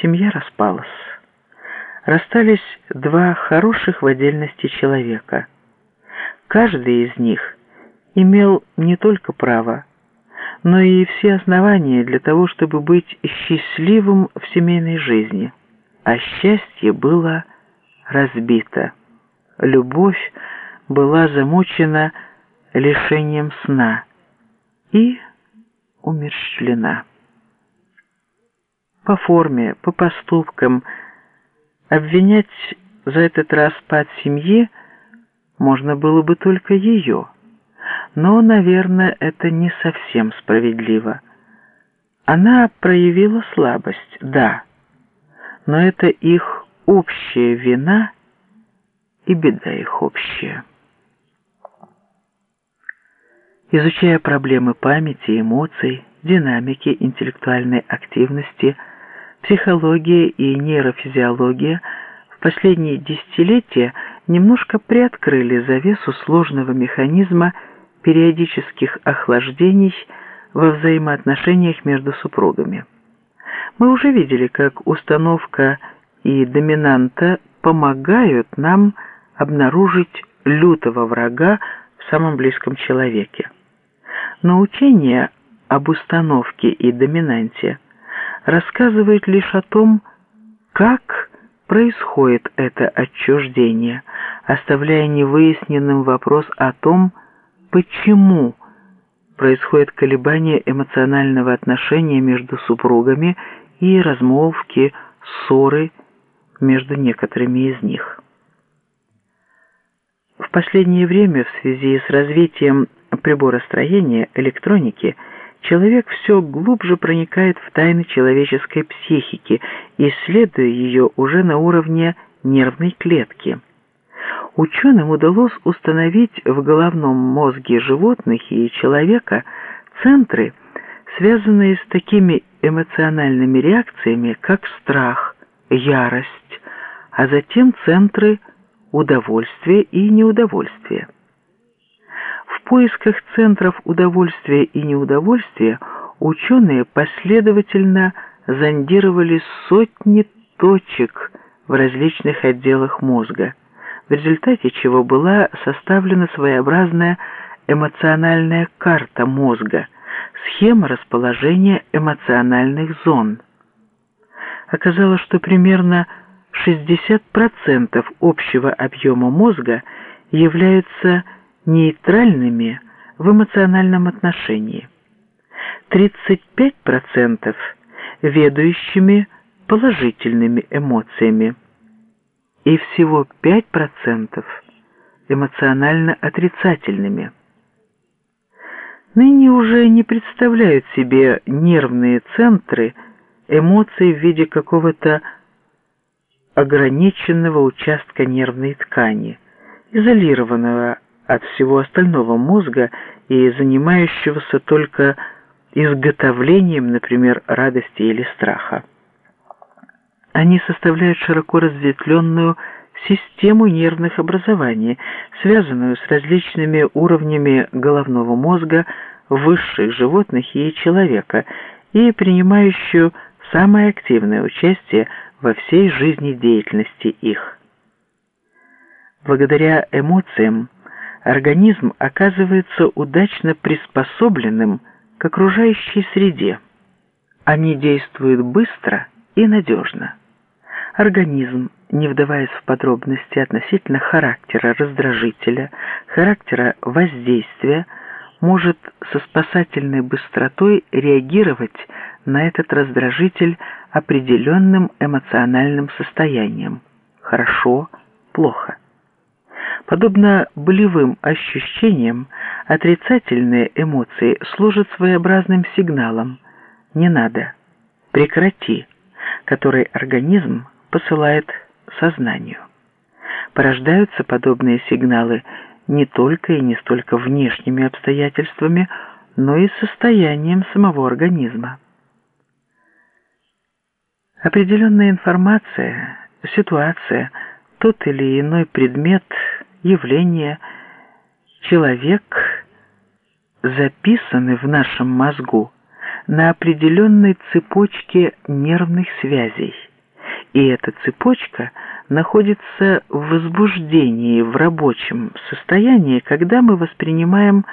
Семья распалась. Расстались два хороших в отдельности человека. Каждый из них имел не только право, но и все основания для того, чтобы быть счастливым в семейной жизни. А счастье было разбито. Любовь была замучена лишением сна и умерщвлена. По форме, по поступкам обвинять за этот распад семьи можно было бы только ее. Но, наверное, это не совсем справедливо. Она проявила слабость, да, но это их общая вина и беда их общая. Изучая проблемы памяти, эмоций, динамики интеллектуальной активности, психология и нейрофизиология в последние десятилетия немножко приоткрыли завесу сложного механизма периодических охлаждений во взаимоотношениях между супругами. Мы уже видели, как установка и доминанта помогают нам обнаружить лютого врага в самом близком человеке. Но учение об установке и доминанте рассказывает лишь о том, как происходит это отчуждение, оставляя невыясненным вопрос о том, почему происходит колебание эмоционального отношения между супругами и размолвки, ссоры между некоторыми из них. В последнее время в связи с развитием приборостроения, электроники, человек все глубже проникает в тайны человеческой психики, исследуя ее уже на уровне нервной клетки. Ученым удалось установить в головном мозге животных и человека центры, связанные с такими эмоциональными реакциями, как страх, ярость, а затем центры удовольствия и неудовольствия поисках центров удовольствия и неудовольствия ученые последовательно зондировали сотни точек в различных отделах мозга, в результате чего была составлена своеобразная эмоциональная карта мозга, схема расположения эмоциональных зон. Оказалось, что примерно 60% общего объема мозга являются нейтральными в эмоциональном отношении, 35% ведущими положительными эмоциями и всего 5% эмоционально отрицательными. Ныне уже не представляют себе нервные центры эмоций в виде какого-то ограниченного участка нервной ткани, изолированного от всего остального мозга и занимающегося только изготовлением, например, радости или страха. Они составляют широко разветвленную систему нервных образований, связанную с различными уровнями головного мозга высших животных и человека, и принимающую самое активное участие во всей жизнедеятельности их. Благодаря эмоциям, организм оказывается удачно приспособленным к окружающей среде. Они действуют быстро и надежно. Организм, не вдаваясь в подробности относительно характера раздражителя, характера воздействия, может со спасательной быстротой реагировать на этот раздражитель определенным эмоциональным состоянием. Хорошо, плохо. Подобно болевым ощущениям, отрицательные эмоции служат своеобразным сигналом «не надо», «прекрати», который организм посылает сознанию. Порождаются подобные сигналы не только и не столько внешними обстоятельствами, но и состоянием самого организма. Определенная информация, ситуация, тот или иной предмет – явления, человек записаны в нашем мозгу на определенной цепочке нервных связей – И эта цепочка находится в возбуждении, в рабочем состоянии, когда мы воспринимаем